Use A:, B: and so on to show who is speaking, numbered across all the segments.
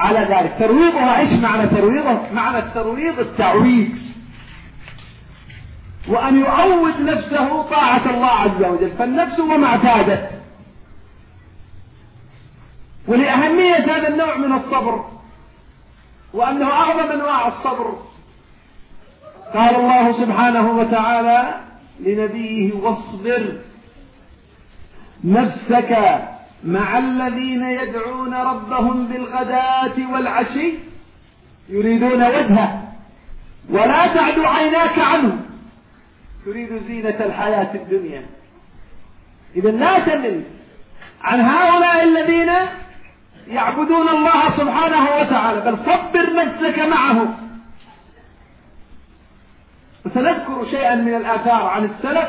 A: على ذلك. ترويضها إيش معنى ترويضه معنى الترويض التعويض. وأن يعود نفسه طاعة الله عز وجل. فالنفس وما اعتادت. ولأهمية هذا النوع من الصبر. وأنه أعظم أنواع الصبر. قال الله سبحانه وتعالى لنبيه واصبر. نفسك مع الذين يدعون ربهم بالغداة والعشي يريدون وجهه. ولا تعد عيناك عنه. تريد زينة الحياة الدنيا. إذا لا تمل عن هؤلاء الذين يعبدون الله سبحانه وتعالى بل صبر نفسك معه. وسنذكر شيئا من الآثار عن السلف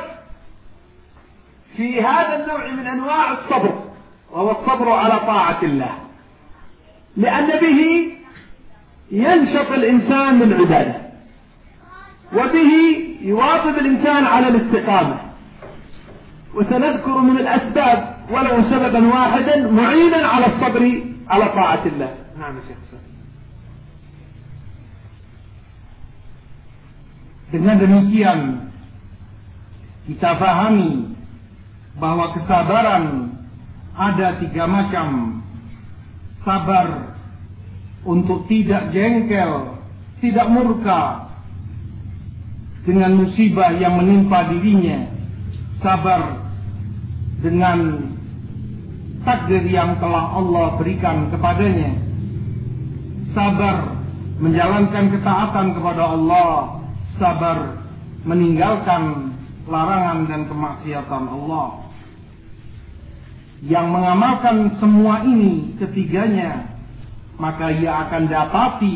A: في هذا النوع من أنواع الصبر. وهو الصبر على طاعة الله. لأن به ينشط الإنسان للعبادة وبه يواظب الإنسان على الاستقامة. وسنذكر من الأسباب ولو سببا واحدا معينا على الصبر على طاعة الله. نعم يا شيخ.
B: Dengan demikian kita pahami bahwa kesabaran ada tiga macam. Sabar untuk tidak jengkel, tidak murka dengan musibah yang menimpa dirinya. Sabar dengan takdir yang telah Allah berikan kepadanya. Sabar menjalankan ketaatan kepada Allah sabar meninggalkan larangan dan kemaksiatan Allah. Yang mengamalkan semua ini ketiganya, maka ia akan dapati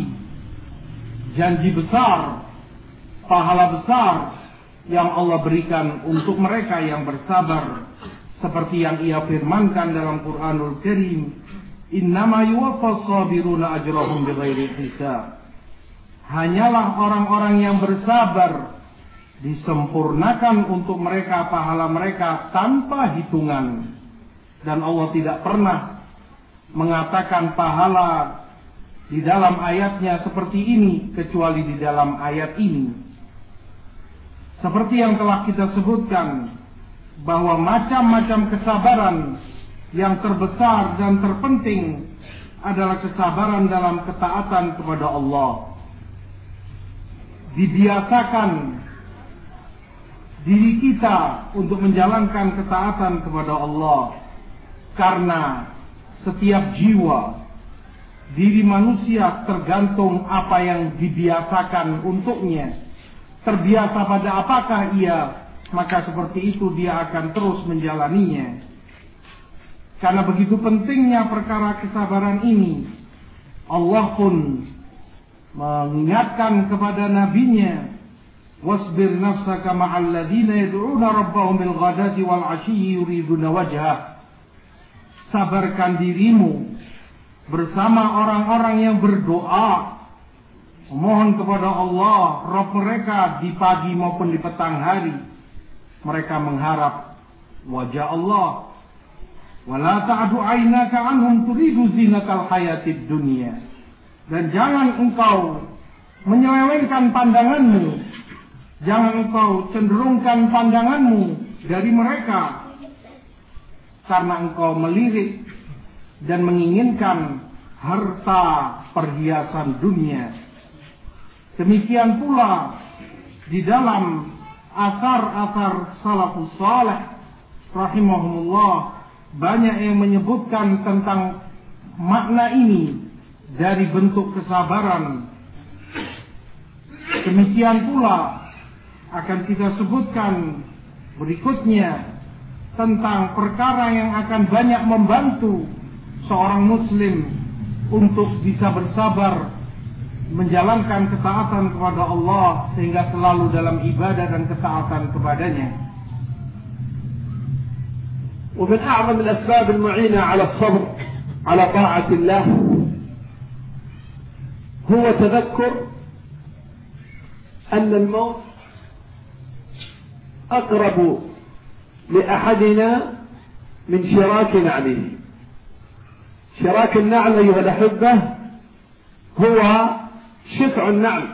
B: janji besar, pahala besar yang Allah berikan untuk mereka yang bersabar. Seperti yang ia firmankan dalam Quranul Karim, Innama ajrahum bighairi hisab hanyalah orang-orang yang bersabar disempurnakan untuk mereka pahala mereka tanpa hitungan dan Allah tidak pernah mengatakan pahala di dalam ayatnya seperti ini kecuali di dalam ayat ini. Seperti yang telah kita sebutkan bahwa macam-macam kesabaran yang terbesar dan terpenting adalah kesabaran dalam ketaatan kepada Allah. Dibiasakan diri kita untuk menjalankan ketaatan kepada Allah karena setiap jiwa diri manusia tergantung apa yang dibiasakan untuknya. Terbiasa pada apakah ia maka seperti itu dia akan terus menjalaninya. Karena begitu pentingnya perkara kesabaran ini Allah pun mengingatkan kepada nabinya wasbir nafsaka ma'al ladzina yad'una rabbahum bil ghadati wal yuriduna wajhah sabarkan dirimu bersama orang-orang yang berdoa memohon kepada Allah Rabb mereka di pagi maupun di petang hari mereka mengharap wajah Allah wala ta'du 'anhum turidu zinatal hayatid dunya dan jangan engkau menyelewengkan pandanganmu. Jangan engkau cenderungkan pandanganmu dari mereka. Karena engkau melirik dan menginginkan harta perhiasan dunia. Demikian pula di dalam asar-asar salafus saleh rahimahumullah banyak yang menyebutkan tentang makna ini dari bentuk kesabaran. Demikian pula akan kita sebutkan berikutnya tentang perkara yang akan banyak membantu seorang muslim untuk bisa bersabar menjalankan ketaatan kepada Allah sehingga selalu dalam ibadah dan ketaatan kepadanya.
A: ومن أعظم الأسباب المعينة على الصبر على طاعة الله هو تذكر أن الموت أقرب لأحدنا من شراك نعله شراك النعل أيها الأحبة هو شفع النعل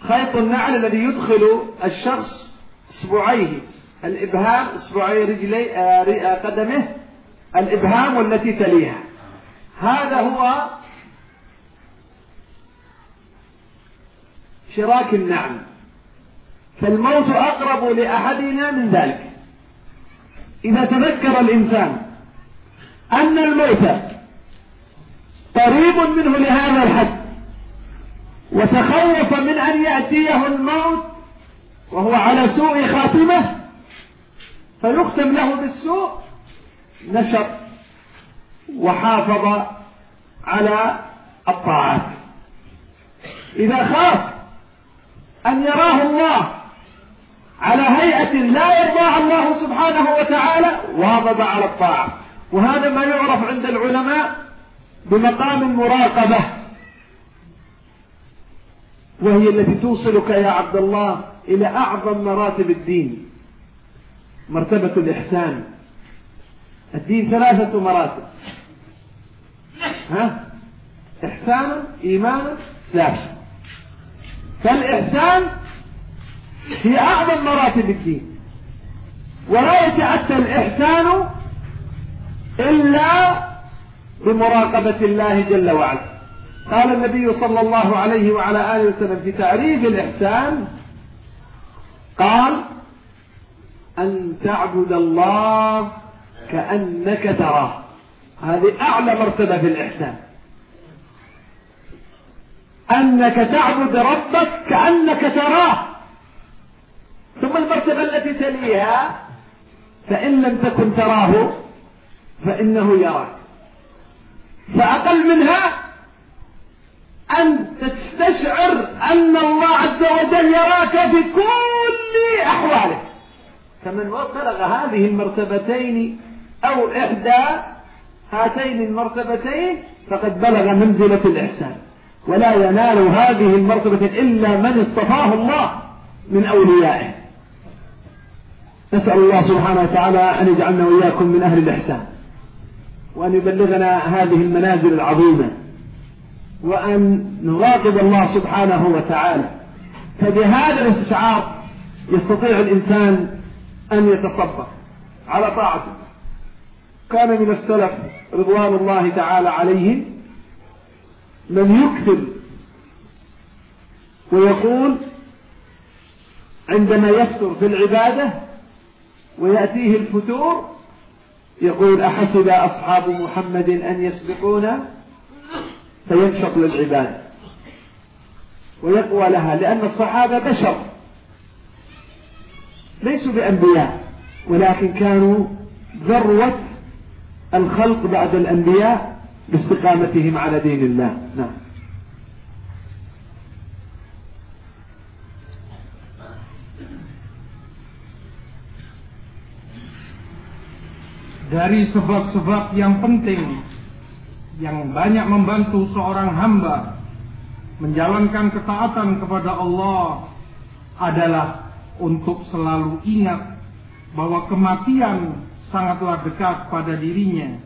A: خيط النعل الذي يدخل الشخص اصبعيه الإبهام اصبعي رجلي آه، آه، قدمه. الإبهام والتي تليها. هذا هو شراك النعل فالموت أقرب لأحدنا من ذلك. إذا تذكر الإنسان أن الموت قريب منه لهذا الحد وتخوف من أن يأتيه الموت وهو على سوء خاتمة فيختم له بالسوء نشر وحافظ على الطاعات. إذا خاف أن يراه الله على هيئة لا يرضاها الله سبحانه وتعالى واظب على الطاعة. وهذا ما يعرف عند العلماء بمقام المراقبة. وهي التي توصلك يا عبد الله إلى أعظم مراتب الدين. مرتبة الإحسان. الدين ثلاثة مراتب. ها؟ إحسان إيمان إسلام فالإحسان هي أعظم مراتب الدين. ولا يتأتى الإحسان إلا بمراقبة الله جل وعلا. قال النبي صلى الله عليه وعلى آله وسلم في تعريف الإحسان قال أن تعبد الله كأنك تراه. هذه أعلى مرتبة في الإحسان. أنك تعبد ربك كأنك تراه. ثم المرتبة التي تليها فإن لم تكن تراه فإنه يراك. فأقل منها أن تستشعر أن الله عز وجل يراك في كل أحوالك. فمن بلغ هذه المرتبتين أو إحدى هاتين المرتبتين فقد بلغ منزلة الإحسان. ولا ينال هذه المرتبة إلا من اصطفاه الله من أوليائه. نسأل الله سبحانه وتعالى أن يجعلنا وإياكم من أهل الإحسان وأن يبلغنا هذه المنازل العظيمة وأن نراقب الله سبحانه وتعالى. فبهذا الاستشعار يستطيع الإنسان أن يتصبر على طاعته. كان من السلف رضوان الله تعالى عليهم من يكثر ويقول عندما يفتر في العبادة ويأتيه الفتور يقول أحسب أصحاب محمد أن يسبقونا فينشط للعبادة ويقوى لها لأن الصحابة بشر. ليسوا بأنبياء ولكن كانوا ذروة الخلق بعد الأنبياء باستقامتهم على دين الله. نعم.
B: Dari sebab-sebab yang penting yang banyak membantu seorang hamba menjalankan ketaatan kepada Allah adalah untuk selalu ingat bahwa kematian sangatlah dekat pada dirinya.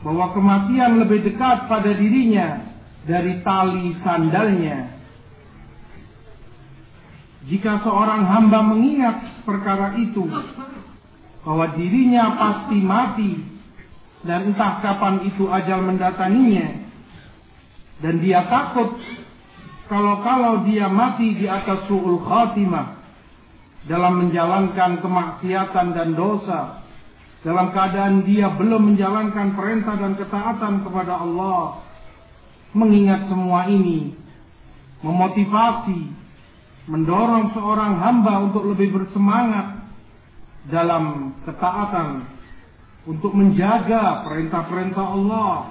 B: Bahwa kematian lebih dekat pada dirinya dari tali sandalnya. Jika seorang hamba mengingat perkara itu, bahwa dirinya pasti mati. Dan entah kapan itu ajal mendatanginya. Dan dia takut kalau-kalau dia mati di atas su'ul khatimah. Dalam menjalankan kemaksiatan dan dosa. Dalam keadaan dia belum menjalankan perintah dan ketaatan kepada Allah. Mengingat semua ini. Memotivasi. Mendorong seorang hamba untuk lebih bersemangat dalam ketaatan untuk menjaga perintah-perintah Allah.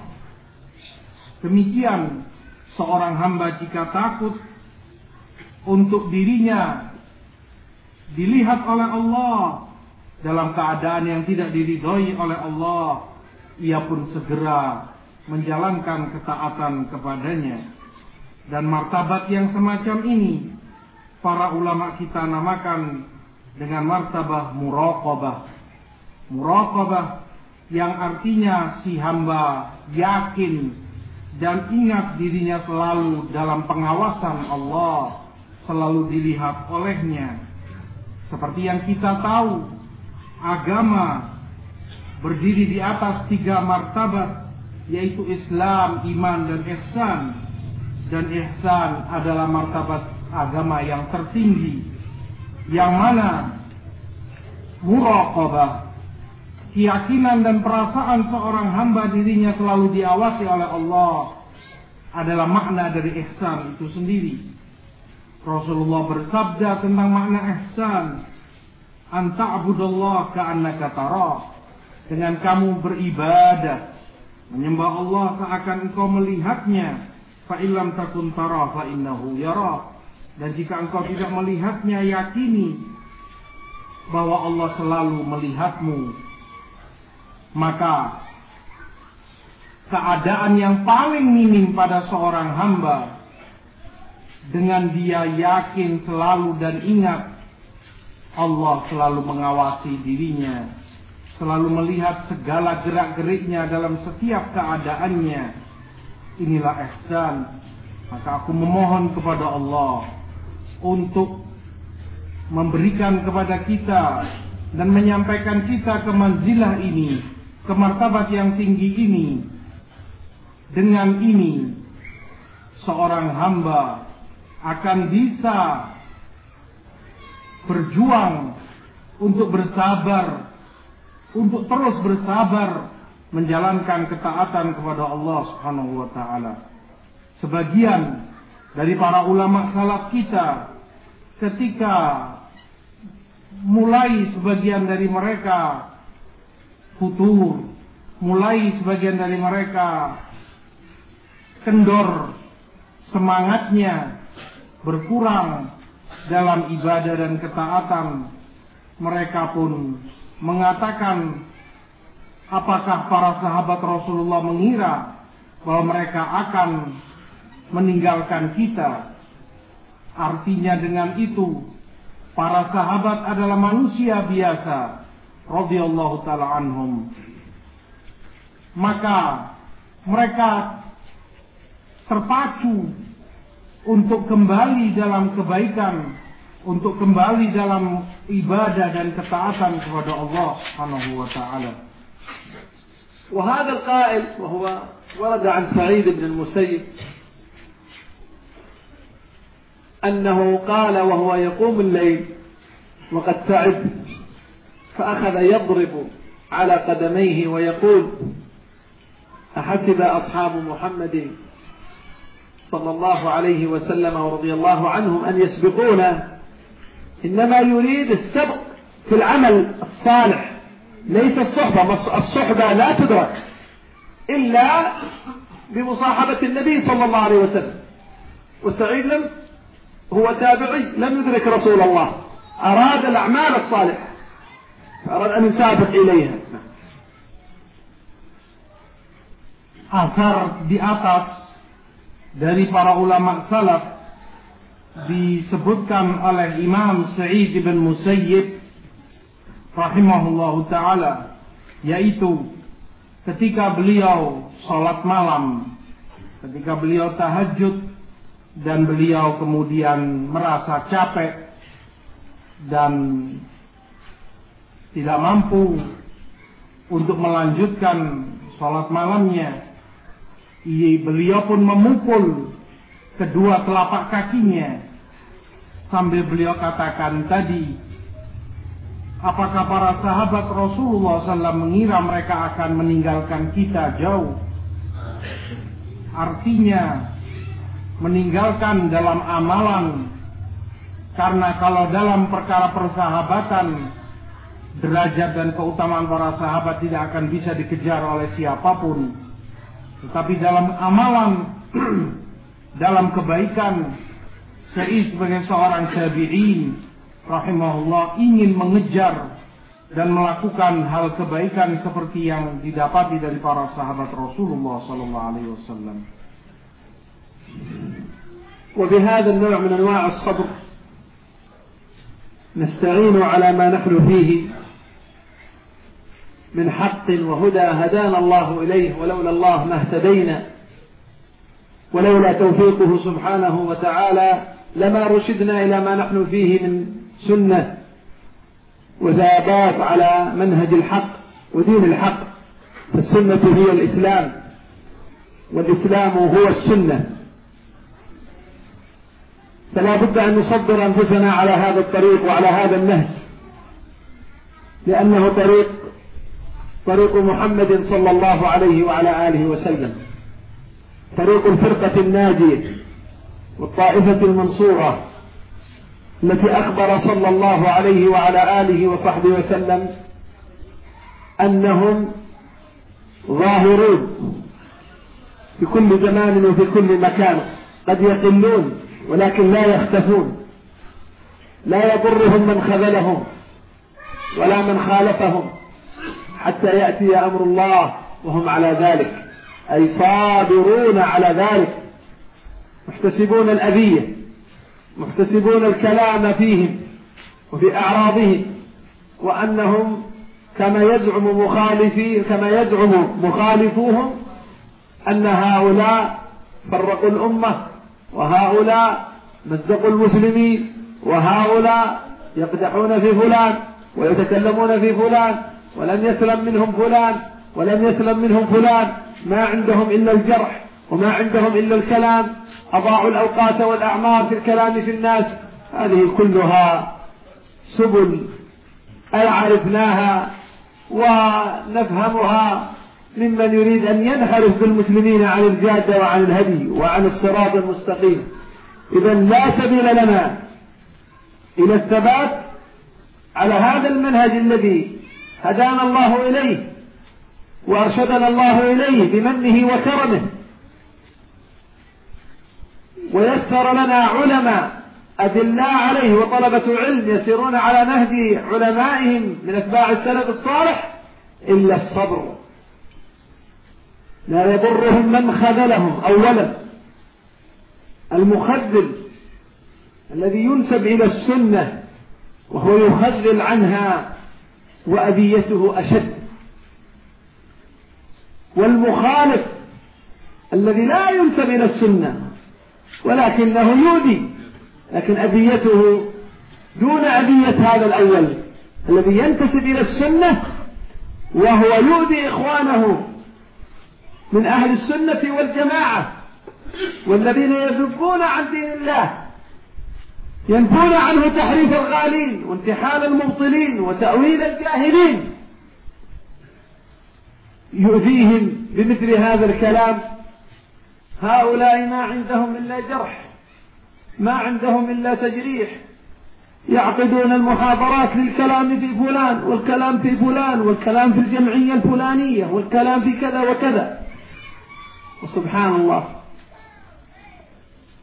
B: Demikian seorang hamba jika takut untuk dirinya dilihat oleh Allah dalam keadaan yang tidak diridhoi oleh Allah, ia pun segera menjalankan ketaatan kepadanya. Dan martabat yang semacam ini para ulama kita namakan dengan martabah muraqabah. Muraqabah yang artinya si hamba yakin dan ingat dirinya selalu dalam pengawasan Allah, selalu dilihat olehnya. Seperti yang kita tahu, agama berdiri di atas tiga martabat, yaitu Islam, iman, dan ihsan. Dan ihsan adalah martabat agama yang tertinggi, yang mana muraqabah keyakinan dan perasaan seorang hamba dirinya selalu diawasi oleh Allah adalah makna dari ihsan itu sendiri. Rasulullah bersabda tentang makna ihsan, "Anta abudallah ka'annaka tarah." Dengan kamu beribadah, menyembah Allah seakan engkau melihatnya, fa illam takun tara fa innahu yara. Dan jika engkau tidak melihatnya, yakini bahwa Allah selalu melihatmu maka keadaan yang paling minim pada seorang hamba dengan dia yakin selalu dan ingat Allah selalu mengawasi dirinya, selalu melihat segala gerak-geriknya dalam setiap keadaannya. Inilah ihsan. Maka aku memohon kepada Allah untuk memberikan kepada kita dan menyampaikan kita ke manzilah ini ke martabat yang tinggi ini dengan ini seorang hamba akan bisa berjuang untuk bersabar untuk terus bersabar menjalankan ketaatan kepada Allah Subhanahu wa taala. Sebagian dari para ulama salaf kita ketika mulai sebagian dari mereka futur. Mulai sebagian dari mereka kendor semangatnya berkurang dalam ibadah dan ketaatan. Mereka pun mengatakan apakah para sahabat Rasulullah mengira bahwa mereka akan meninggalkan kita. Artinya dengan itu para sahabat adalah manusia biasa radhiyallahu taala anhum maka mereka terpacu untuk kembali dalam kebaikan untuk kembali dalam ibadah dan ketaatan kepada Allah Subhanahu wa taala.
A: وهذا القائل وهو ورد عن سعيد بن المسيب أنه قال وهو يقوم الليل وقد تعب فأخذ يضرب على قدميه ويقول أحسب أصحاب محمد صلى الله عليه وسلم ورضي الله عنهم أن يسبقونا إنما يريد السبق في العمل الصالح ليس الصحبة. الصحبة لا تدرك إلا بمصاحبة النبي صلى الله عليه وسلم. وسعيد لم هو تابعي لم يدرك رسول الله. أراد الأعمال الصالحة. أراد أن يسابق إليها
B: Asar di atas dari para ulama salaf disebutkan oleh Imam Sa'id bin Musayyib rahimahullahu taala yaitu ketika beliau salat malam ketika beliau tahajud dan beliau kemudian merasa capek dan tidak mampu untuk melanjutkan sholat malamnya, Ia, beliau pun memukul kedua telapak kakinya. Sambil beliau katakan tadi, apakah para sahabat Rasulullah SAW mengira mereka akan meninggalkan kita jauh? Artinya meninggalkan dalam amalan. Karena kalau dalam perkara persahabatan derajat dan keutamaan para sahabat tidak akan bisa dikejar oleh siapapun. Tetapi dalam amalan, dalam kebaikan, Sa'id sebagai seorang syabi'in, rahimahullah, ingin mengejar dan melakukan hal kebaikan seperti yang didapati dari para sahabat Rasulullah sallallahu alaihi wasallam.
A: وبهذا النوع من انواع الصبر نستعين على ما نحن فيه من حق وهدى هدانا الله إليه ولولا الله ما اهتدينا ولولا توفيقه سبحانه وتعالى لما رشدنا إلى ما نحن فيه من سنة وثابات على منهج الحق ودين الحق. فالسنة هي الإسلام والإسلام هو السنة. فلا بد أن نصبر أنفسنا على هذا الطريق وعلى هذا النهج لأنه طريق طريق محمد صلى الله عليه وعلى آله وسلم. طريق الفرقة الناجية والطائفة المنصورة التي أخبر صلى الله عليه وعلى آله وصحبه وسلم أنهم ظاهرون في كل زمان وفي كل مكان. قد يقلون ولكن لا يختفون. لا يضرهم من خذلهم ولا من خالفهم. حتى يأتي أمر الله وهم على ذلك. أي صابرون على ذلك. محتسبون الأذية. محتسبون الكلام فيهم وفي أعراضهم. وأنهم كما يزعم مخالفي كما يزعم مخالفوهم أن هؤلاء فرقوا الأمة وهؤلاء مزقوا المسلمين وهؤلاء يقدحون في فلان ويتكلمون في فلان. ولم يسلم منهم فلان ولم يسلم منهم فلان ما عندهم إلا الجرح وما عندهم إلا الكلام. أضاعوا الأوقات والأعمار في الكلام في الناس. هذه كلها سبل عرفناها ونفهمها ممن يريد أن ينحرف بالمسلمين عن الجادة وعن الهدي وعن الصراط المستقيم. إذا لا سبيل لنا إلى الثبات على هذا المنهج الذي هدانا الله إليه وأرشدنا الله إليه بمنه وكرمه ويسر لنا علماء أدلاء عليه وطلبة علم يسيرون على نهج علمائهم من أتباع السلف الصالح إلا الصبر. لا يضرهم من خذلهم أولا. المخذل الذي ينسب إلى السنة وهو يخذل عنها وأذيته أشد. والمخالف الذي لا ينسب إلى السنة ولكنه يؤذي لكن أذيته دون أذية هذا الأول الذي ينتسب إلى السنة وهو يؤذي إخوانه من أهل السنة والجماعة والذين يذبون عن دين الله. ينفون عنه تحريف الغالين وانتحال المبطلين وتأويل الجاهلين. يؤذيهم بمثل هذا الكلام. هؤلاء ما عندهم إلا جرح ما عندهم إلا تجريح. يعقدون المحاضرات للكلام في فلان والكلام في فلان والكلام في الجمعية الفلانية والكلام في كذا وكذا. وسبحان الله.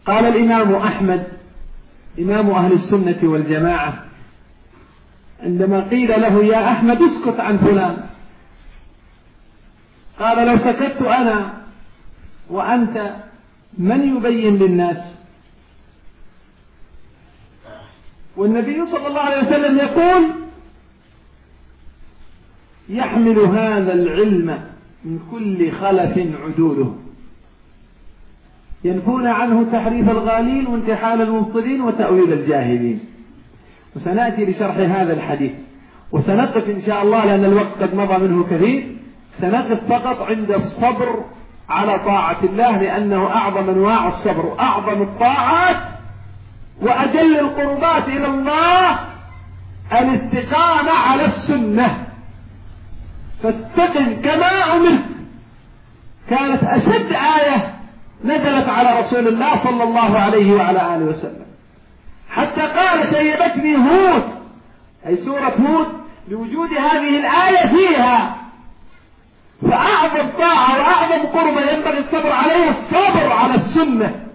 A: قال الإمام أحمد إمام أهل السنة والجماعة عندما قيل له يا أحمد اسكت عن فلان. قال لو سكت أنا وأنت من يبين للناس؟ والنبي صلى الله عليه وسلم يقول يحمل هذا العلم من كل خلف عدوله. ينفون عنه تحريف الغالين وانتحال المبطلين وتأويل الجاهلين. وسنأتي لشرح هذا الحديث. وسنقف إن شاء الله لأن الوقت قد مضى منه كثير. سنقف فقط عند الصبر على طاعة الله لأنه أعظم أنواع الصبر. أعظم الطاعات وأجل القربات إلى الله الاستقامة على السنة. فاستقم كما أمرت. كانت أشد آية نزلت على رسول الله صلى الله عليه وعلى آله وسلم. حتى قال شيبتني هود أي سورة هود لوجود هذه الآية فيها. فأعظم طاعة وأعظم قربة ينبغي الصبر عليها الصبر على السنة.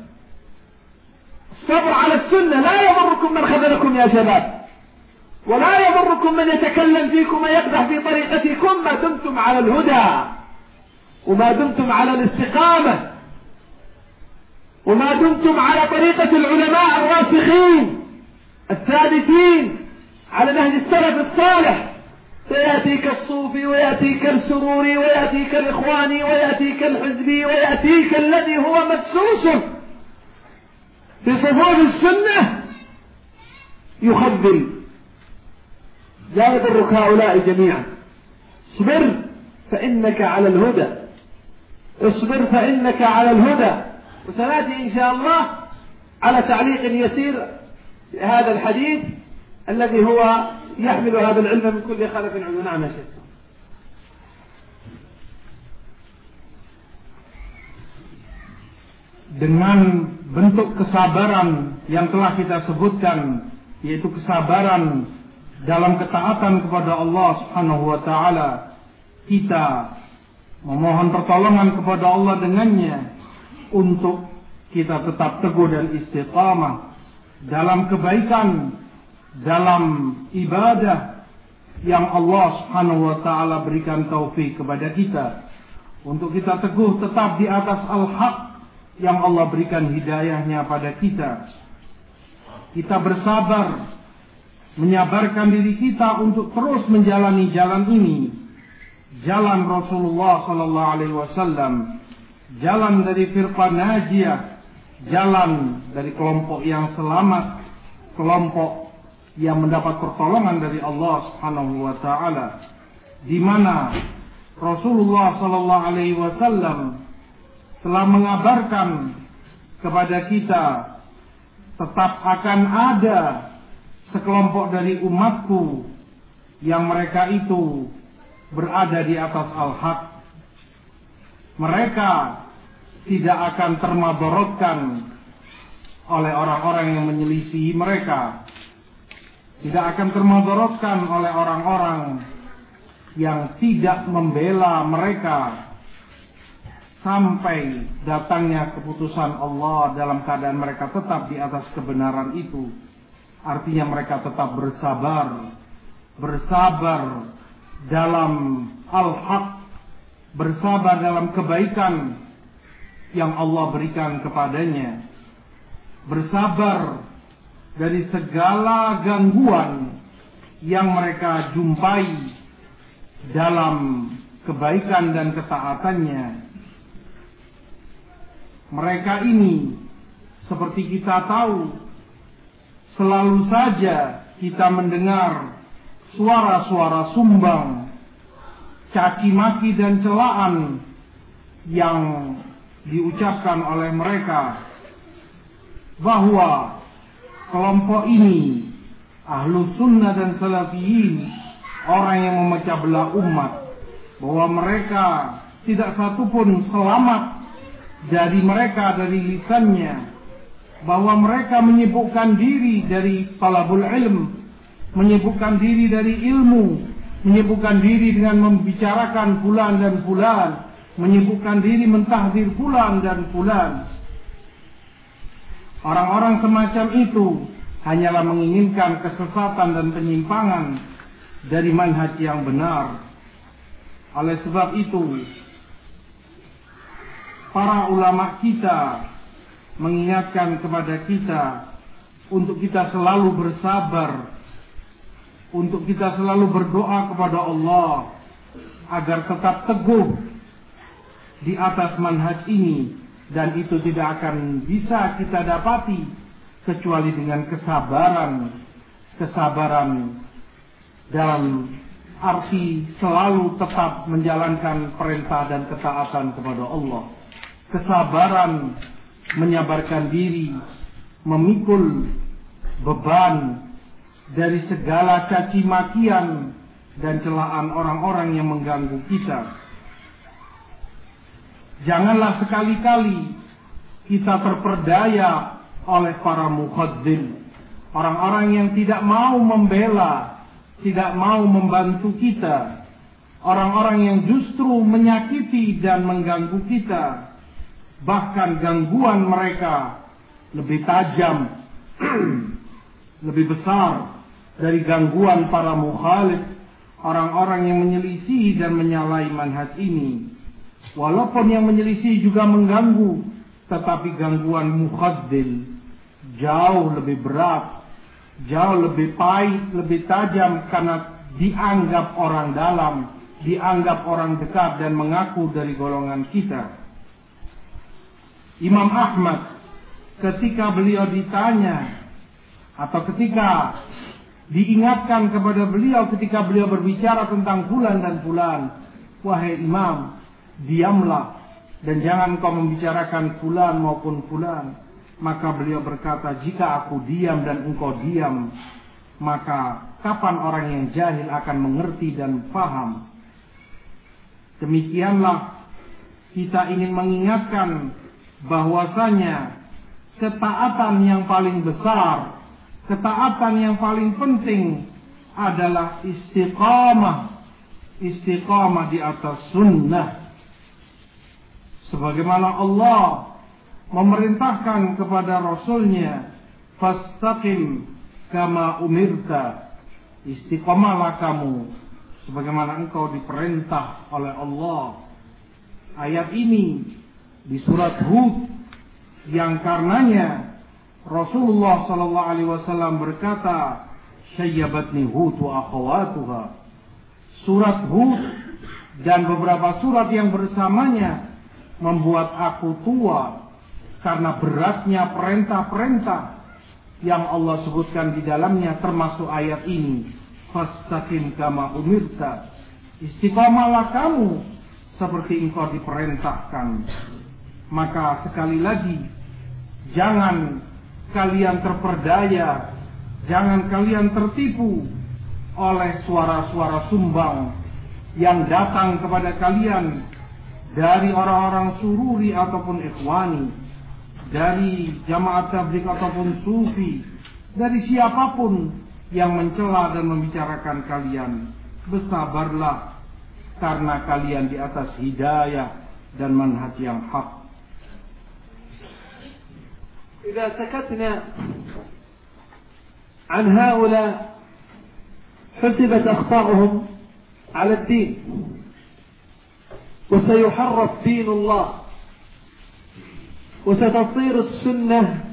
A: الصبر على السنة لا يضركم من خذلكم يا شباب ولا يضركم من يتكلم فيكم ويقدح في طريقتكم ما دمتم على الهدى وما دمتم على الاستقامة. وما دمتم على طريقة العلماء الراسخين الثابتين على نهج السلف الصالح. فيأتيك الصوفي ويأتيك السروري ويأتيك الإخواني ويأتيك الحزبي ويأتيك الذي هو مدسوس في صفوف السنة يخذل لا يضرك هؤلاء جميعا. اصبر فإنك على الهدى. اصبر فإنك على الهدى. وسنأتي إن شاء الله على تعليق يسير هذا الحديث الذي هو يحمل هذا العلم من كل خلف عدو نعم يا شيخ
B: dengan bentuk kesabaran yang telah kita sebutkan yaitu kesabaran dalam ketaatan kepada Allah Subhanahu wa taala kita memohon pertolongan kepada Allah dengannya untuk kita tetap teguh dan istiqamah dalam kebaikan dalam ibadah yang Allah Subhanahu wa taala berikan taufik kepada kita untuk kita teguh tetap di atas al-haq yang Allah berikan hidayahnya pada kita. Kita bersabar menyabarkan diri kita untuk terus menjalani jalan ini. Jalan Rasulullah sallallahu alaihi wasallam, jalan dari firqah najiyah, jalan dari kelompok yang selamat, kelompok yang mendapat pertolongan dari Allah Subhanahu wa taala di mana Rasulullah sallallahu alaihi wasallam telah mengabarkan kepada kita tetap akan ada sekelompok dari umatku yang mereka itu berada di atas al-haq mereka tidak akan termadorotkan oleh orang-orang yang menyelisihi mereka tidak akan termadaratkan oleh orang-orang yang tidak membela mereka sampai datangnya keputusan Allah dalam keadaan mereka tetap di atas kebenaran itu. Artinya mereka tetap bersabar, bersabar dalam al-haq, bersabar dalam kebaikan yang Allah berikan kepadanya. Bersabar dari segala gangguan yang mereka jumpai dalam kebaikan dan ketaatannya. Mereka ini seperti kita tahu selalu saja kita mendengar suara-suara sumbang, caci maki dan celaan yang diucapkan oleh mereka bahwa kelompok ini ahlu sunnah dan salafiyin orang yang memecah belah umat bahwa mereka tidak satupun selamat dari mereka dari lisannya bahwa mereka menyibukkan diri dari talabul ilm menyibukkan diri dari ilmu menyibukkan diri dengan membicarakan fulan dan fulan menyibukkan diri mentahdir fulan dan fulan Orang-orang semacam itu hanyalah menginginkan kesesatan dan penyimpangan dari manhaj yang benar. Oleh sebab itu, para ulama kita mengingatkan kepada kita untuk kita selalu bersabar, untuk kita selalu berdoa kepada Allah agar tetap teguh di atas manhaj ini dan itu tidak akan bisa kita dapati kecuali dengan kesabaran kesabaran dalam arti selalu tetap menjalankan perintah dan ketaatan kepada Allah. Kesabaran menyabarkan diri memikul beban dari segala caci makian dan celaan orang-orang yang mengganggu kita Janganlah sekali-kali kita terperdaya oleh para mukhadzim. Orang-orang yang tidak mau membela, tidak mau membantu kita. Orang-orang yang justru menyakiti dan mengganggu kita. Bahkan gangguan mereka lebih tajam, lebih besar dari gangguan para mukhalif. Orang-orang yang menyelisih dan menyalahi manhaj ini Walaupun yang menyelisih juga mengganggu, tetapi gangguan mukhaddil jauh lebih berat, jauh lebih pahit, lebih tajam karena dianggap orang dalam, dianggap orang dekat dan mengaku dari golongan kita. Imam Ahmad ketika beliau ditanya atau ketika diingatkan kepada beliau ketika beliau berbicara tentang bulan dan bulan, wahai imam, diamlah dan jangan kau membicarakan fulan maupun fulan. Maka beliau berkata, jika aku diam dan engkau diam, maka kapan orang yang jahil akan mengerti dan paham? Demikianlah kita ingin mengingatkan bahwasanya ketaatan yang paling besar, ketaatan yang paling penting adalah istiqamah. Istiqamah di atas sunnah. Sebagaimana Allah memerintahkan kepada Rasulnya, Fastaqim kama umirta. Istiqamalah kamu sebagaimana engkau diperintah oleh Allah. Ayat ini di surat Hud yang karenanya Rasulullah sallallahu alaihi wasallam berkata, "Syayyabatni Hud wa akhawatuha." Surat Hud dan beberapa surat yang bersamanya membuat aku tua karena beratnya perintah-perintah yang Allah sebutkan di dalamnya termasuk ayat ini. Fastaqim kama umirta. Istiqamalah kamu seperti engkau diperintahkan. Maka sekali lagi jangan kalian terperdaya, jangan kalian tertipu oleh suara-suara sumbang yang datang kepada kalian dari orang-orang sururi ataupun ikhwani, dari jamaat tablik ataupun sufi, dari siapa pun yang mencela dan membicarakan kalian. Bersabarlah karena kalian di atas hidayah dan manhaj yang hak.
A: إذا سكتنا عن هؤلاء حسبت أخطاؤهم على الدين وسيحرف دين الله وستصير السنة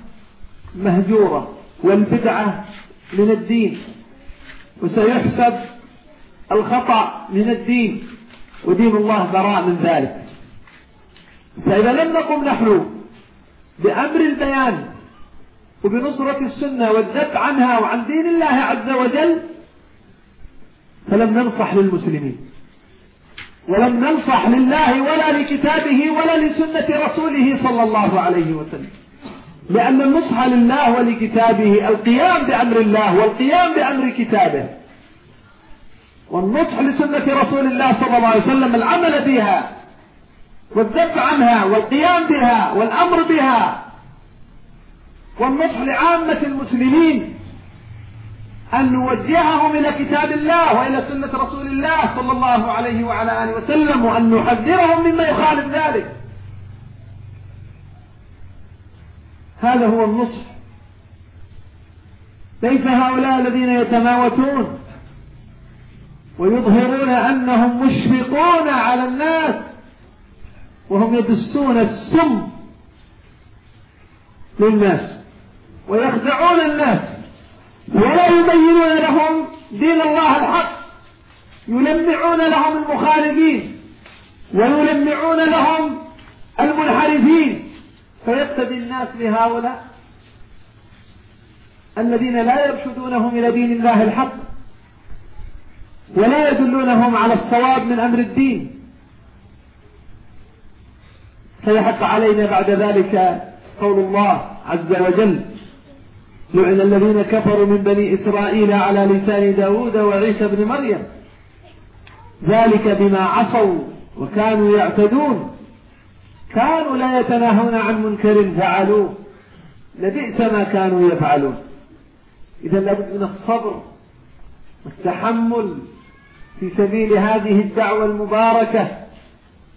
A: مهجورة والبدعة من الدين وسيحسب الخطأ من الدين ودين الله براء من ذلك. فإذا لم نقم نحن بأمر البيان وبنصرة السنة والذب عنها وعن دين الله عز وجل فلم ننصح للمسلمين. ولم ننصح لله ولا لكتابه ولا لسنة رسوله صلى الله عليه وسلم. لأن النصح لله ولكتابه القيام بأمر الله والقيام بأمر كتابه. والنصح لسنة رسول الله صلى الله عليه وسلم العمل بها والذب عنها والقيام بها والأمر بها والنصح لعامة المسلمين أن نوجههم إلى كتاب الله وإلى سنة رسول الله صلى الله عليه وعلى آله وسلم وأن نحذرهم مما يخالف ذلك. هذا هو النصح. ليس هؤلاء الذين يتماوتون ويظهرون أنهم مشفقون على الناس. وهم يدسون السم للناس ويخدعون الناس ولا يبينون لهم دين الله الحق. يلمعون لهم المخالفين ويلمعون لهم المنحرفين. فيقتدي الناس بهؤلاء الذين لا يرشدونهم إلى دين الله الحق ولا يدلونهم على الصواب من أمر الدين. فيحق علينا بعد ذلك قول الله عز وجل لعن الذين كفروا من بني إسرائيل على لسان داود وعيسى بن مريم. ذلك بما عصوا وكانوا يعتدون. كانوا لا يتناهون عن منكر فعلوه. لبئس ما كانوا يفعلون. إذا لابد من الصبر والتحمل في سبيل هذه الدعوة المباركة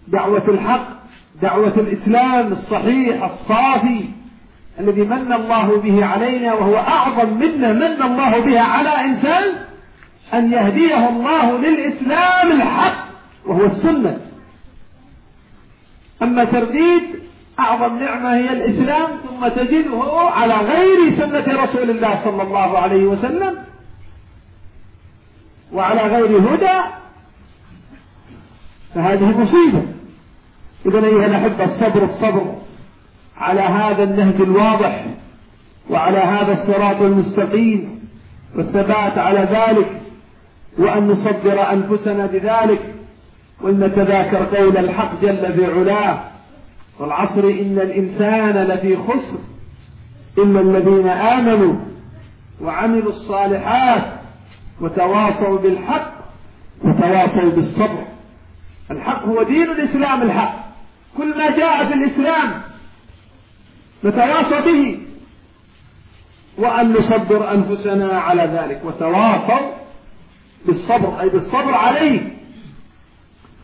A: دعوة الحق. دعوة الإسلام الصحيح الصافي الذي من الله به علينا وهو أعظم منا من الله بها على إنسان أن يهديه الله للإسلام الحق وهو السنة. أما ترديد أعظم نعمة هي الإسلام ثم تجده على غير سنة رسول الله صلى الله عليه وسلم وعلى غير هدى فهذه مصيبة. إذا أيها الأحبة الصبر الصبر على هذا النهج الواضح وعلى هذا الصراط المستقيم والثبات على ذلك وأن نصبر أنفسنا بذلك ولنتذاكر قول الحق جل في علاه والعصر إن الإنسان لفي خسر إلا الذين آمنوا وعملوا الصالحات وتواصوا بالحق وتواصوا بالصبر. الحق هو دين الإسلام الحق. كل ما جاء في الإسلام نتواصى به وأن نصبر أنفسنا على ذلك وتواصوا بالصبر أي بالصبر عليه.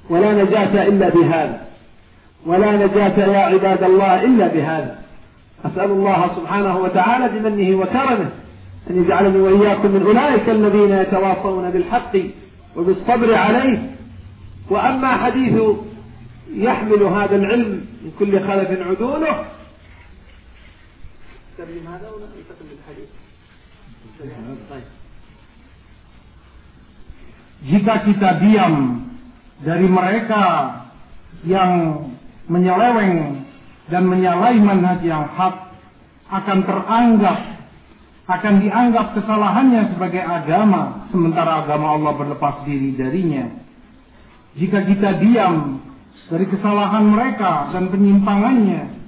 A: ولا نجاة إلا بهذا. ولا نجاة يا عباد الله إلا بهذا. أسأل الله سبحانه وتعالى بمنه وكرمه أن يجعلني وإياكم من أولئك الذين يتواصون بالحق وبالصبر عليه. وأما حديث يحمل هذا العلم من كل خلف عدوله هذا ولا الحديث
B: طيب jika kita diam dari mereka yang menyeleweng dan menyalahi manhaj yang hak akan teranggap akan dianggap kesalahannya sebagai agama sementara agama Allah berlepas diri darinya jika kita diam dari kesalahan mereka dan penyimpangannya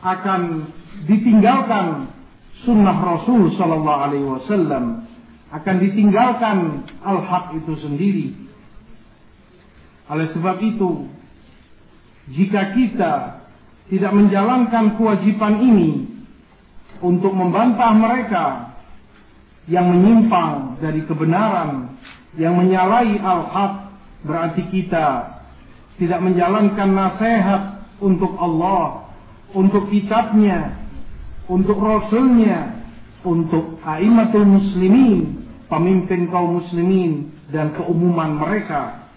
B: akan ditinggalkan sunnah Rasul Sallallahu Alaihi Wasallam akan ditinggalkan al-haq itu sendiri. Oleh sebab itu, jika kita tidak menjalankan kewajiban ini untuk membantah mereka yang menyimpang dari kebenaran, yang menyalahi al-haq, berarti kita tidak menjalankan nasihat untuk Allah, untuk kitabnya, untuk rasulnya, untuk aimatul muslimin, pemimpin kaum muslimin dan keumuman mereka.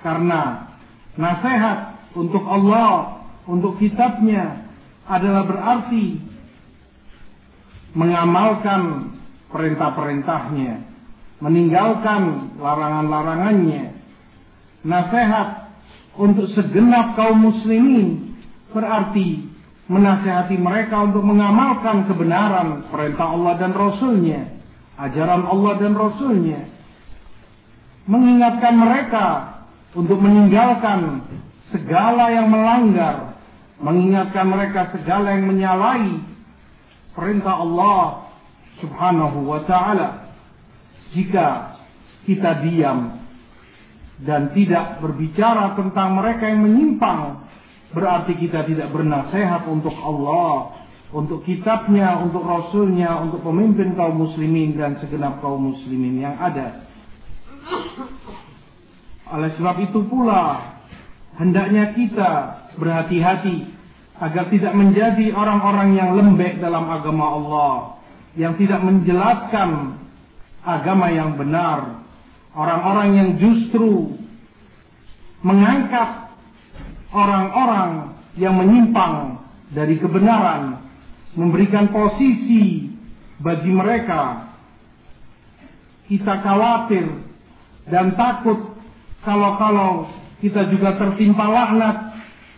B: Karena nasihat untuk Allah, untuk kitabnya adalah berarti mengamalkan perintah-perintahnya, meninggalkan larangan-larangannya. Nasihat untuk segenap kaum muslimin berarti menasehati mereka untuk mengamalkan kebenaran perintah Allah dan Rasulnya ajaran Allah dan Rasulnya. Mengingatkan mereka untuk meninggalkan segala yang melanggar. Mengingatkan mereka segala yang menyalahi perintah Allah subhanahu wa ta'ala. Jika kita diam dan tidak berbicara tentang mereka yang menyimpang, berarti kita tidak bernasihat untuk Allah untuk kitabnya, untuk rasulnya, untuk pemimpin kaum muslimin dan segenap kaum muslimin yang ada. Oleh sebab itu pula hendaknya kita berhati-hati agar tidak menjadi orang-orang yang lembek dalam agama Allah, yang tidak menjelaskan agama yang benar, orang-orang yang justru mengangkat orang-orang yang menyimpang dari kebenaran memberikan posisi bagi mereka. Kita khawatir dan takut kalau-kalau kita juga tertimpa laknat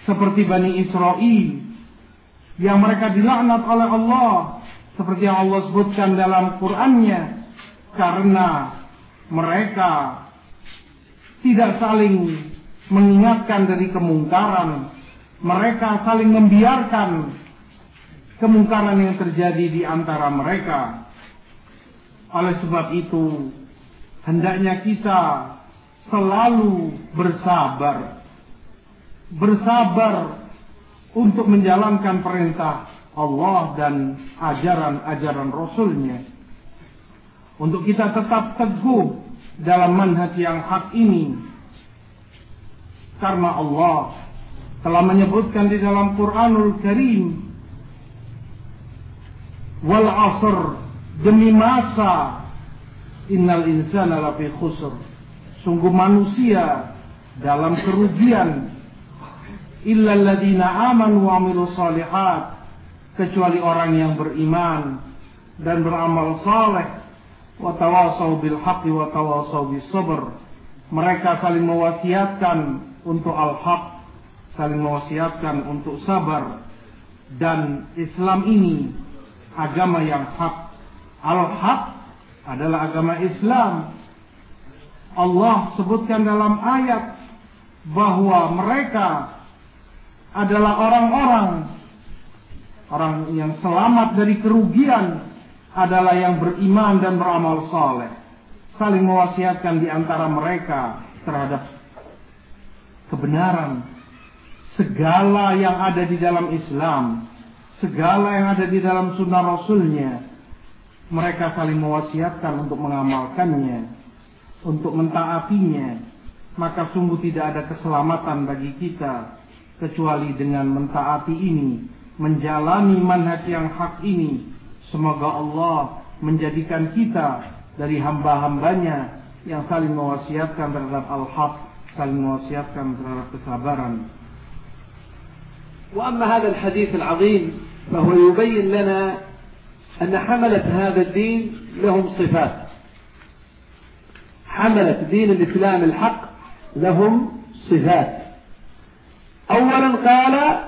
B: seperti Bani Israel yang mereka dilaknat oleh Allah seperti yang Allah sebutkan dalam Qur'annya karena mereka tidak saling mengingatkan dari kemungkaran mereka saling membiarkan kemungkaran yang terjadi di antara mereka. Oleh sebab itu, hendaknya kita selalu bersabar. Bersabar untuk menjalankan perintah Allah dan ajaran-ajaran Rasulnya. Untuk kita tetap teguh dalam manhaj yang hak ini. Karena Allah telah menyebutkan di dalam Quranul Karim wal asr demi masa innal insana lafi khusr. Sungguh manusia dalam kerugian. Illa alladziina amanu wa amilu salihat kecuali orang yang beriman dan beramal saleh wa tawasau bil haqqi wa tawasau bis sabr. Mereka saling mewasiatkan untuk al-haq, saling mewasiatkan untuk sabar. Dan Islam ini agama yang hak. Al-haq adalah agama Islam. Allah sebutkan dalam ayat bahwa mereka adalah orang-orang orang yang selamat dari kerugian adalah yang beriman dan beramal saleh. Saling mewasiatkan di antara mereka terhadap kebenaran. Segala yang ada di dalam Islam, segala yang ada di dalam sunnah Rasulnya, mereka saling mewasiatkan untuk mengamalkannya, untuk mentaatinya. Maka sungguh tidak ada keselamatan bagi kita kecuali dengan mentaati ini, menjalani manhaj yang hak ini Semoga Allah menjadikan kita dari hamba-hambanya yang saling mewasiatkan terhadap al-haq, saling mewasiatkan terhadap kesabaran.
A: وأما هذا الحديث العظيم فهو يبين لنا أن حملة هذا الدين لهم صفات حملة دين الإسلام الحق لهم صفات أولا قال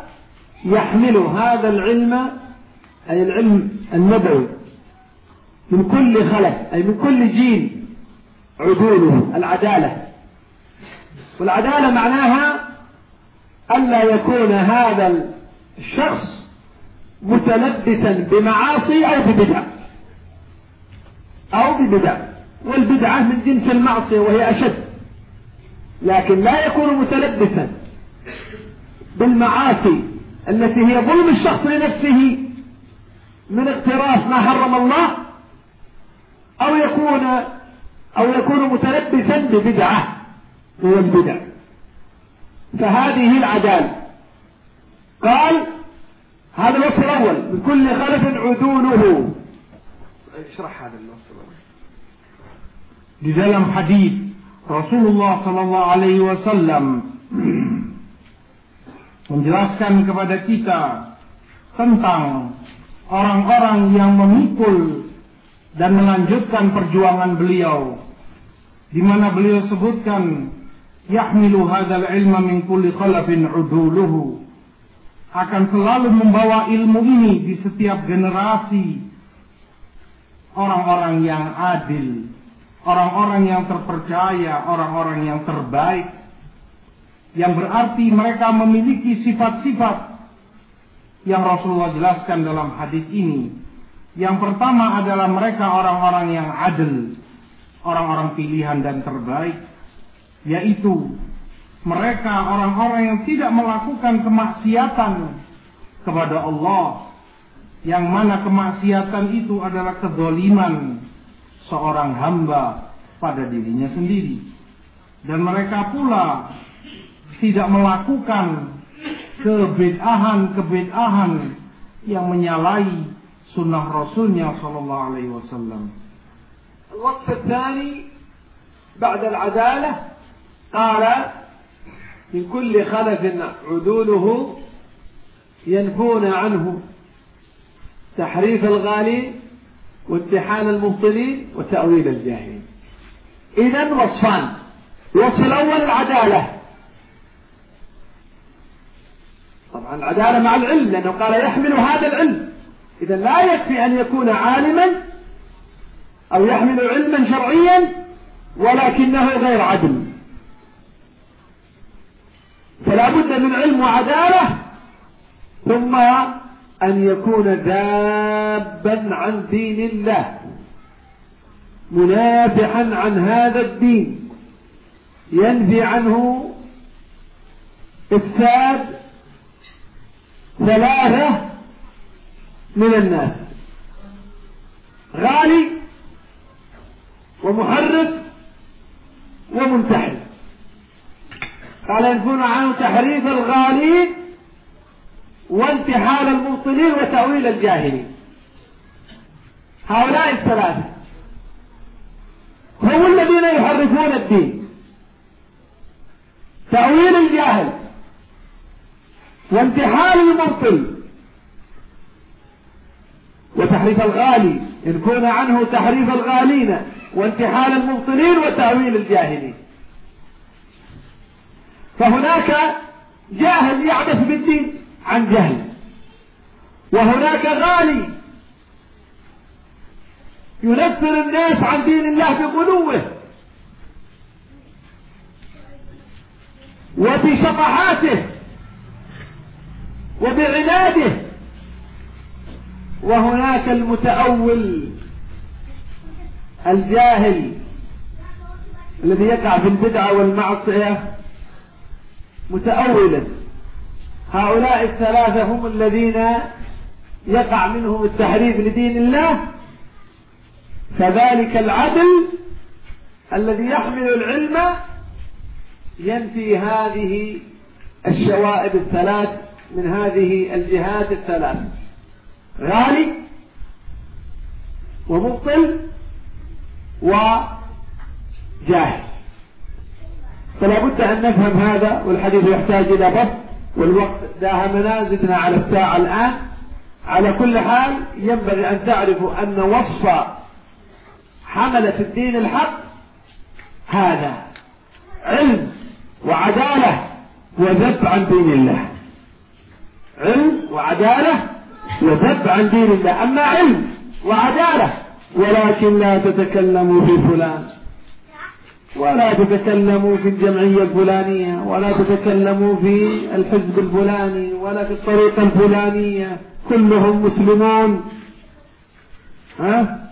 A: يحمل هذا العلم أي العلم النبوي من كل خلف أي من كل جيل عدوله العدالة. والعدالة معناها ألا يكون هذا الشخص متلبسا بمعاصي أو ببدع. أو ببدع. والبدعة من جنس المعصية وهي أشد. لكن لا يكون متلبسا بالمعاصي التي هي ظلم الشخص لنفسه من اقتراف ما حرم الله أو يكون أو يكون متلبسا ببدعة هو البدع. فهذه العدالة قال هذا الوصف الأول. بكل خلف عدوله. اشرح هذا الوصف الأول.
B: Di dalam hadis Rasulullah Sallallahu Alaihi Wasallam menjelaskan kepada kita tentang orang-orang yang memikul dan melanjutkan perjuangan beliau di mana beliau sebutkan yahmilu hadzal ilma min kulli khalafin uduluhu. Akan selalu membawa ilmu ini di setiap generasi. Orang-orang yang adil orang-orang yang terpercaya orang-orang yang terbaik. Yang berarti mereka memiliki sifat-sifat yang Rasulullah jelaskan dalam hadis ini. Yang pertama adalah mereka orang-orang yang adil, orang-orang pilihan dan terbaik, yaitu mereka orang-orang yang tidak melakukan kemaksiatan kepada Allah, yang mana kemaksiatan itu adalah kedoliman seorang hamba pada dirinya sendiri. Dan mereka pula tidak melakukan kebid'ahan-kebid'ahan yang menyalahi sunnah Rasulnya sallallahu alaihi wasallam.
A: الوصف الثاني بعد العدالة قال من كل خلف عدوله ينفون عنه تحريف الغالين واتحال المبطلين وتأويل الجاهلين إذا وصفان الوصف الأول العدالة طبعا العدالة مع العلم لأنه قال يحمل هذا العلم. إذا لا يكفي أن يكون عالما أو يحمل علما شرعيا ولكنه غير عدل. فلا بد من علم وعدالة ثم أن يكون ذابا عن دين الله منافحا عن هذا الدين ينفي عنه إفساد ثلاثة من الناس. غالي ومحرف ومنتحل قال ينفون عنه تحريف الغالين وانتحال المبطلين وتأويل الجاهلين. هؤلاء الثلاثة هم الذين يحرفون الدين. تأويل الجاهل. وانتحال المبطل. وتحريف الغالي ينفون عنه تحريف الغالين وانتحال المبطلين وتأويل الجاهلين. فهناك جاهل يعبث بالدين عن جهل. وهناك غالي ينفر الناس عن دين الله بغلوه. وبشطحاته وبعناده وهناك المتأول الجاهل الذي يقع في البدعة والمعصية متأولا هؤلاء الثلاثة هم الذين يقع منهم التحريف لدين الله. فذلك العدل الذي يحمل العلم ينفي هذه الشوائب الثلاث من هذه الجهات الثلاث. غالي ومبطل وجاهل. فلا بد أن نفهم هذا والحديث يحتاج إلى بسط والوقت داهمنا زدنا على الساعة الآن. على كل حال ينبغي أن تعرفوا أن وصف حملة الدين الحق هذا علم وعدالة وذب عن دين الله. علم وعدالة وذب عن دين الله. أما علم وعدالة ولكن لا تتكلموا في فلان ولا تتكلموا في الجمعية الفلانية ولا تتكلموا في الحزب الفلاني ولا في الطريقة الفلانية. كلهم مسلمون. ها؟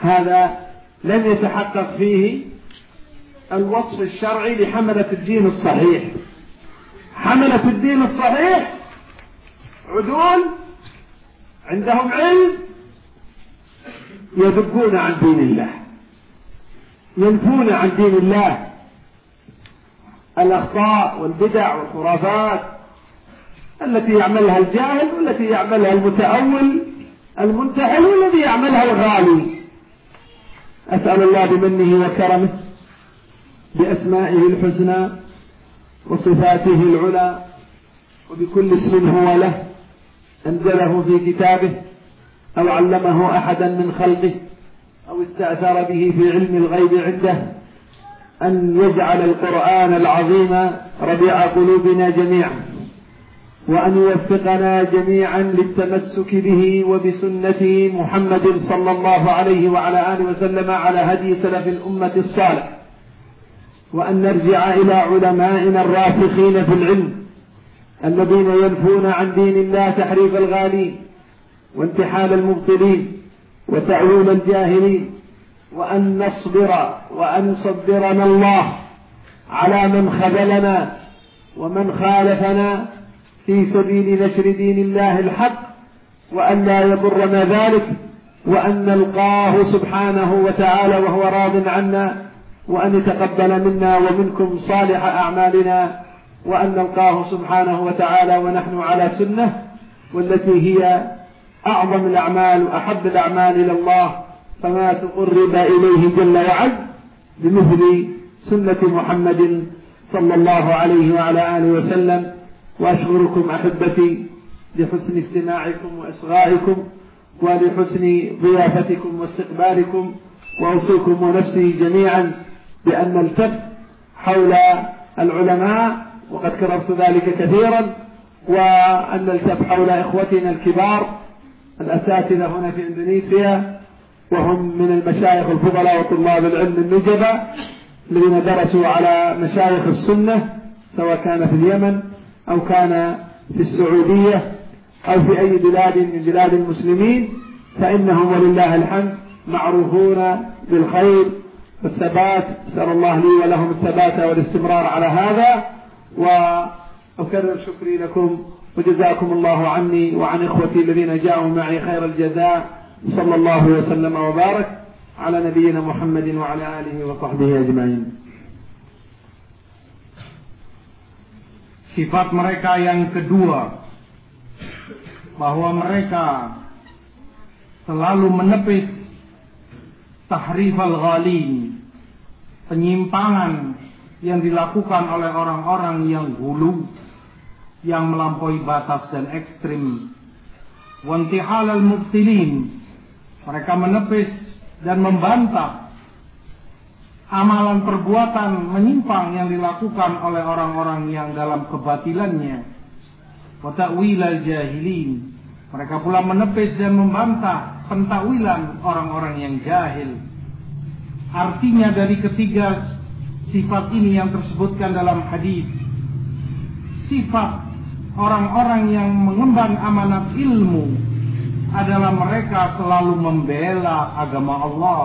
A: هذا لم يتحقق فيه الوصف الشرعي لحملة الدين الصحيح. حملة الدين الصحيح عدول عندهم علم يذبون عن دين الله. ينفون عن دين الله. الأخطاء والبدع والخرافات التي يعملها الجاهل والتي يعملها المتأول المنتحل والذي يعملها الغالي. أسأل الله بمنه وكرمه بأسمائه الحسنى وصفاته العلى وبكل اسم هو له أنزله في كتابه أو علمه أحدا من خلقه أو استأثر به في علم الغيب عنده. أن يجعل القرآن العظيم ربيع قلوبنا جميعا وأن يوفقنا جميعا للتمسك به وبسنة محمد صلى الله عليه وعلى آله وسلم على هدي سلف الأمة الصالح وأن نرجع إلى علمائنا الراسخين في العلم الذين ينفون عن دين الله تحريف الغالين وانتحال المبطلين وتأويل الجاهلين وأن نصبر وأن يصبرنا الله على من خذلنا ومن خالفنا في سبيل نشر دين الله الحق وأن لا يضرنا ذلك وأن نلقاه سبحانه وتعالى وهو راض عنا وأن يتقبل منا ومنكم صالح أعمالنا وأن نلقاه سبحانه وتعالى ونحن على سنة والتي هي أعظم الأعمال وأحب الأعمال إلى الله فما تقرب إليه جل وعز بمثل سنة محمد صلى الله عليه وعلى آله وسلم وأشكركم أحبتي لحسن استماعكم وإصغائكم ولحسن ضيافتكم واستقبالكم وأوصيكم ونفسي جميعا بأن نلتف حول العلماء وقد كررت ذلك كثيرا وأن نلتف حول إخوتنا الكبار الأساتذة هنا في إندونيسيا وهم من المشايخ الفضلاء وطلاب العلم النجبة الذين درسوا على مشايخ السنة سواء كان في اليمن أو كان في السعودية أو في أي بلاد من بلاد المسلمين فإنهم ولله الحمد معروفون بالخير والثبات أسأل الله لي ولهم الثبات والاستمرار على هذا. وأكرر شكري لكم وجزاكم الله عني وعن إخوتي الذين جاءوا معي خير الجزاء. صلى الله وسلم وبارك على نبينا محمد وعلى آله وصحبه أجمعين.
B: Sifat mereka yang kedua bahwa mereka selalu menepis tahrif al-ghalin. Penyimpangan yang dilakukan oleh orang-orang yang hulu yang melampaui batas dan ekstrim wantihal al-mubtilin Mereka menepis dan membantah amalan perbuatan menyimpang yang dilakukan oleh orang-orang yang dalam kebatilannya. al jahilin. Mereka pula menepis dan membantah pentakwilan orang-orang yang jahil. Artinya dari ketiga sifat ini yang tersebutkan dalam hadis, sifat orang-orang yang mengemban amanat ilmu adalah mereka selalu membela agama Allah.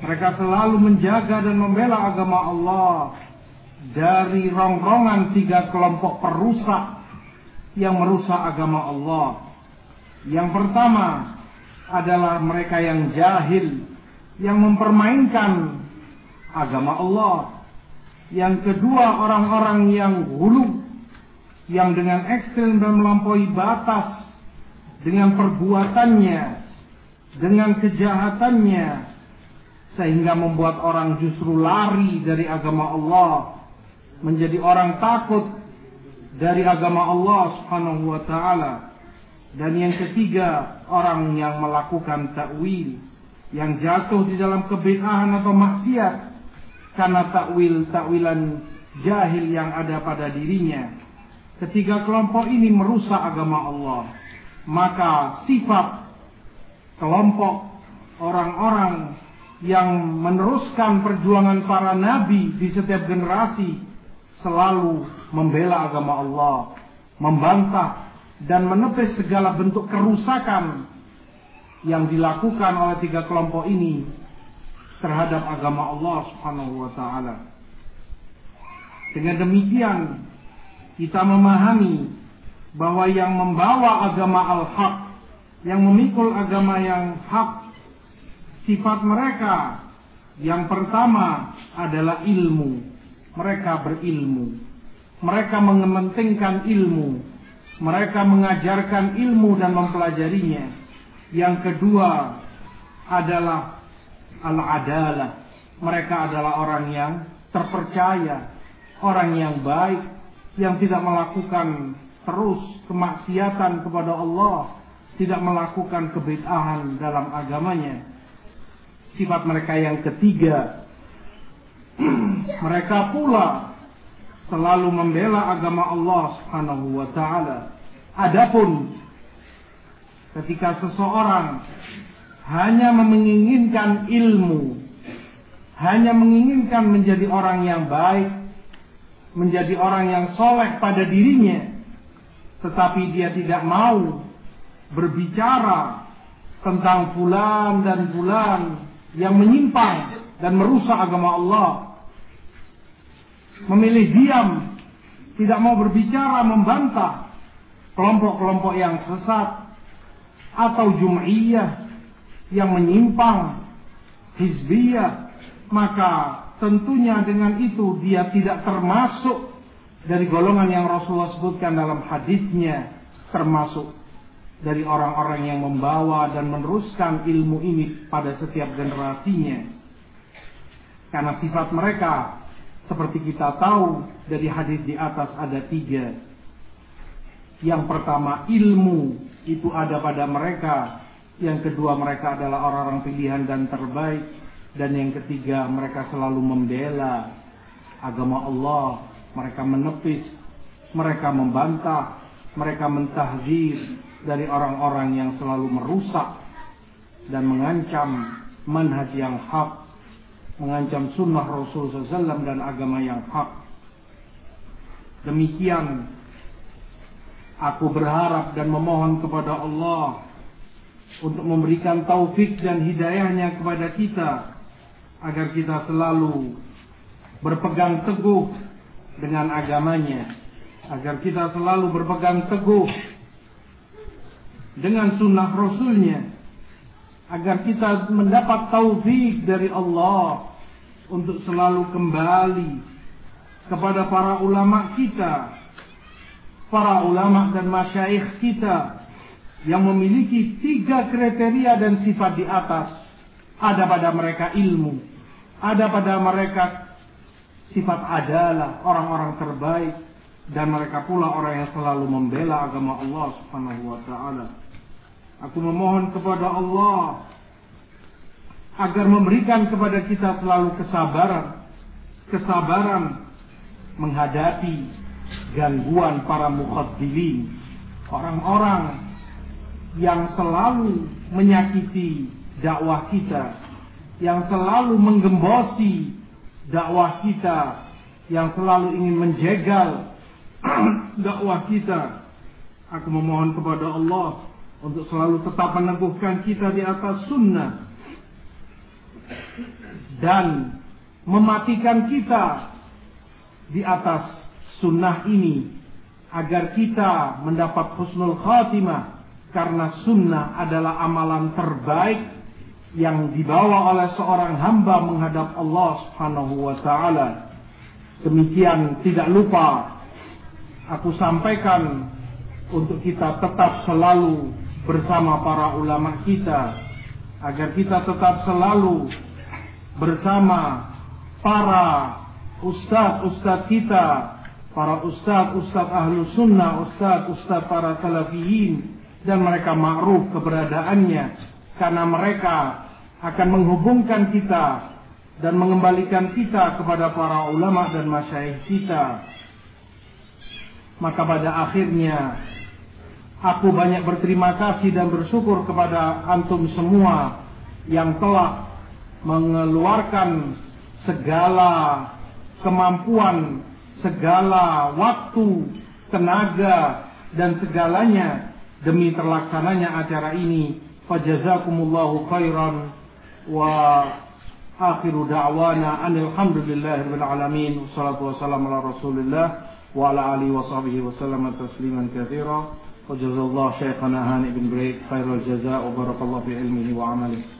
B: Mereka selalu menjaga dan membela agama Allah dari rongrongan tiga kelompok perusak yang merusak agama Allah. Yang pertama adalah mereka yang jahil yang mempermainkan agama Allah. Yang kedua orang-orang yang hulu yang dengan ekstrim dan melampaui batas dengan perbuatannya, dengan kejahatannya, sehingga membuat orang justru lari dari agama Allah, menjadi orang takut dari agama Allah Subhanahu wa taala. Dan yang ketiga, orang yang melakukan takwil, yang jatuh di dalam kebid'ahan atau maksiat karena takwil takwilan jahil yang ada pada dirinya Ketiga kelompok ini merusak agama Allah. Maka sifat kelompok orang-orang yang meneruskan perjuangan para nabi di setiap generasi selalu membela agama Allah, membantah dan menepis segala bentuk kerusakan yang dilakukan oleh tiga kelompok ini terhadap agama Allah Subhanahu wa taala. Dengan demikian kita memahami bahwa yang membawa agama al-haq, yang memikul agama yang hak, sifat mereka yang pertama adalah ilmu. Mereka berilmu. Mereka mengementingkan ilmu. Mereka mengajarkan ilmu dan mempelajarinya. Yang kedua adalah al-adalah. Mereka adalah orang yang terpercaya, orang yang baik, yang tidak melakukan terus kemaksiatan kepada Allah, tidak melakukan kebid'ahan dalam agamanya. Sifat mereka yang ketiga, mereka pula selalu membela agama Allah Subhanahu wa taala. Adapun ketika seseorang hanya menginginkan ilmu, hanya menginginkan menjadi orang yang baik, menjadi orang yang soleh pada dirinya, tetapi dia tidak mau berbicara tentang bulan dan bulan yang menyimpang dan merusak agama Allah. Memilih diam, tidak mau berbicara, membantah kelompok-kelompok yang sesat atau jum'iyah yang menyimpang, hizbiyah, maka tentunya dengan itu dia tidak termasuk dari golongan yang Rasulullah sebutkan dalam hadisnya termasuk dari orang-orang yang membawa dan meneruskan ilmu ini pada setiap generasinya. Karena sifat mereka seperti kita tahu dari hadis di atas ada tiga. Yang pertama ilmu itu ada pada mereka yang kedua mereka adalah orang-orang pilihan dan terbaik dan yang ketiga, mereka selalu membela agama Allah. Mereka menepis, mereka membantah, mereka mentahzir dari orang-orang yang selalu merusak dan mengancam manhaj yang hak, mengancam sunnah Rasul SAW dan agama yang hak. Demikian aku berharap dan memohon kepada Allah untuk memberikan taufik dan hidayahnya kepada kita agar kita selalu berpegang teguh dengan agamanya agar kita selalu berpegang teguh dengan sunnah rasulnya agar kita mendapat taufik dari Allah untuk selalu kembali kepada para ulama kita para ulama dan masyaikh kita yang memiliki tiga kriteria dan sifat di atas ada pada mereka ilmu. Ada pada mereka sifat adalah orang-orang terbaik. Dan mereka pula orang yang selalu membela agama Allah subhanahu wa ta'ala. Aku memohon kepada Allah agar memberikan kepada kita selalu kesabaran, kesabaran menghadapi gangguan para mukhadilin, orang-orang yang selalu menyakiti dakwah kita, yang selalu menggembosi dakwah kita, yang selalu ingin menjegal dakwah kita. Aku memohon kepada Allah untuk selalu tetap meneguhkan kita di atas sunnah dan mematikan kita di atas sunnah ini agar kita mendapat husnul khatimah karena sunnah adalah amalan terbaik yang dibawa oleh seorang hamba menghadap Allah Subhanahu wa taala. Demikian tidak lupa aku sampaikan untuk kita tetap selalu bersama para ulama kita agar kita tetap selalu bersama para ustadz-ustadz kita, para ustadz-ustadz ahlu sunnah, ustadz-ustadz para salafiyin, dan mereka ma'ruf keberadaannya, karena mereka akan menghubungkan kita dan mengembalikan kita kepada para ulama dan masyayikh kita. Maka pada akhirnya Aku banyak berterima kasih dan bersyukur kepada antum semua yang telah mengeluarkan segala kemampuan, segala waktu, tenaga, dan segalanya demi terlaksananya acara ini. Fajazakumullahu khairan wa akhiru da'wana anil rabbil alamin. Wassalatu wassalamu ala rasulillah wa ala alihi wa sahbihi wa sallam tasliman katsira. Wa jazallahu shaykhana hani bin Braid khairal jazaa wa barakallahu fi ilmihi wa amalihi.